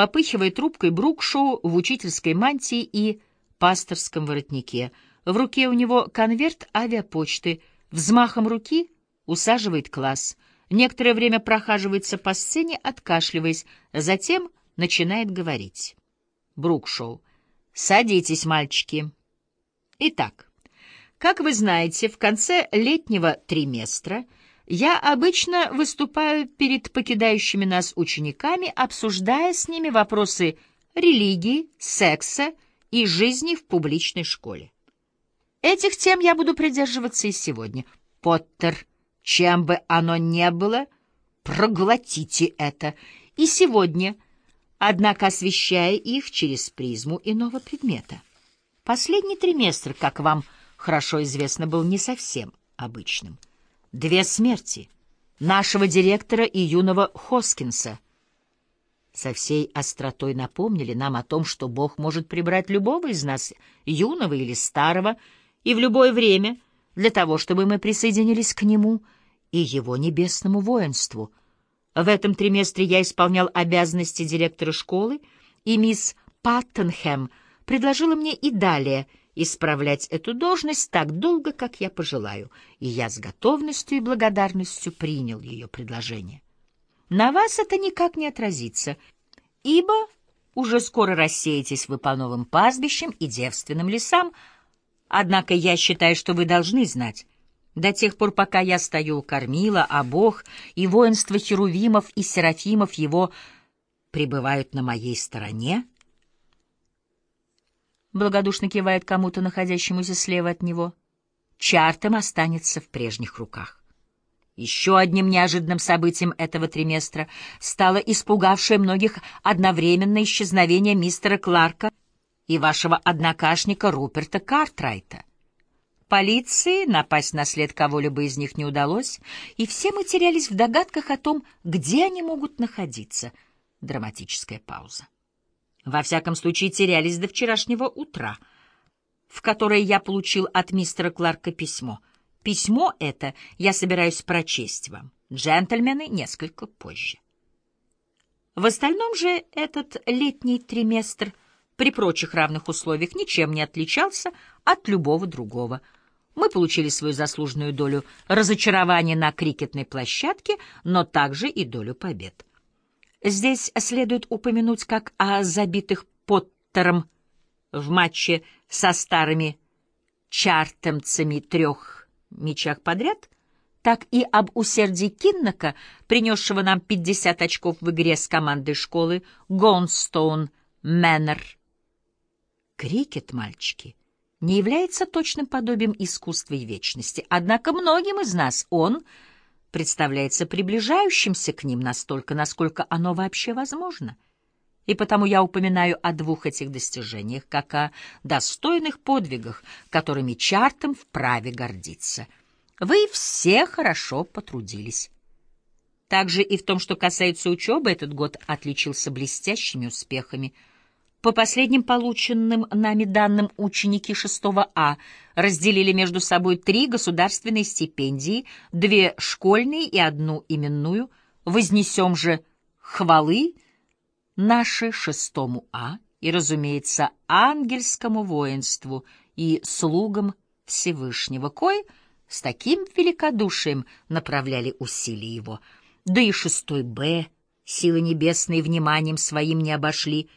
попыхивая трубкой Брукшоу в учительской мантии и пасторском воротнике. В руке у него конверт авиапочты. Взмахом руки усаживает класс. Некоторое время прохаживается по сцене, откашливаясь, затем начинает говорить. Брукшоу. «Садитесь, мальчики». Итак, как вы знаете, в конце летнего триместра я обычно выступаю перед покидающими нас учениками, обсуждая с ними вопросы религии, секса и жизни в публичной школе. Этих тем я буду придерживаться и сегодня. Поттер, чем бы оно ни было, проглотите это. И сегодня, однако освещая их через призму иного предмета. Последний триместр, как вам хорошо известно, был не совсем обычным. Две смерти — нашего директора и юного Хоскинса — со всей остротой напомнили нам о том, что Бог может прибрать любого из нас, юного или старого, и в любое время, для того, чтобы мы присоединились к Нему и Его небесному воинству. В этом триместре я исполнял обязанности директора школы, и мисс Паттенхэм предложила мне и далее исправлять эту должность так долго, как я пожелаю, и я с готовностью и благодарностью принял ее предложение. На вас это никак не отразится, ибо уже скоро рассеетесь вы по новым пастбищам и девственным лесам, однако я считаю, что вы должны знать, до тех пор, пока я стою у кормила, а Бог и воинство херувимов и серафимов его пребывают на моей стороне, благодушно кивает кому-то, находящемуся слева от него, чартом останется в прежних руках. Еще одним неожиданным событием этого триместра стало испугавшее многих одновременное исчезновение мистера Кларка и вашего однокашника Руперта Картрайта. Полиции напасть на след кого-либо из них не удалось, и все мы терялись в догадках о том, где они могут находиться. Драматическая пауза. Во всяком случае, терялись до вчерашнего утра, в которое я получил от мистера Кларка письмо — Письмо это я собираюсь прочесть вам, джентльмены, несколько позже. В остальном же этот летний триместр при прочих равных условиях ничем не отличался от любого другого. Мы получили свою заслуженную долю разочарования на крикетной площадке, но также и долю побед. Здесь следует упомянуть как о забитых Поттером в матче со старыми чартемцами трех мячах подряд, так и об усердии Киннока, принесшего нам 50 очков в игре с командой школы Гонстоун Мэннер. Крикет, мальчики, не является точным подобием искусства и вечности, однако многим из нас он представляется приближающимся к ним настолько, насколько оно вообще возможно — и потому я упоминаю о двух этих достижениях, как о достойных подвигах, которыми Чартом вправе гордиться. Вы все хорошо потрудились. Также и в том, что касается учебы, этот год отличился блестящими успехами. По последним полученным нами данным, ученики 6 А разделили между собой три государственные стипендии, две школьные и одну именную. Вознесем же хвалы — наше шестому А и, разумеется, ангельскому воинству и слугам Всевышнего, кой с таким великодушием направляли усилия его. Да и шестой Б силы небесные вниманием своим не обошли,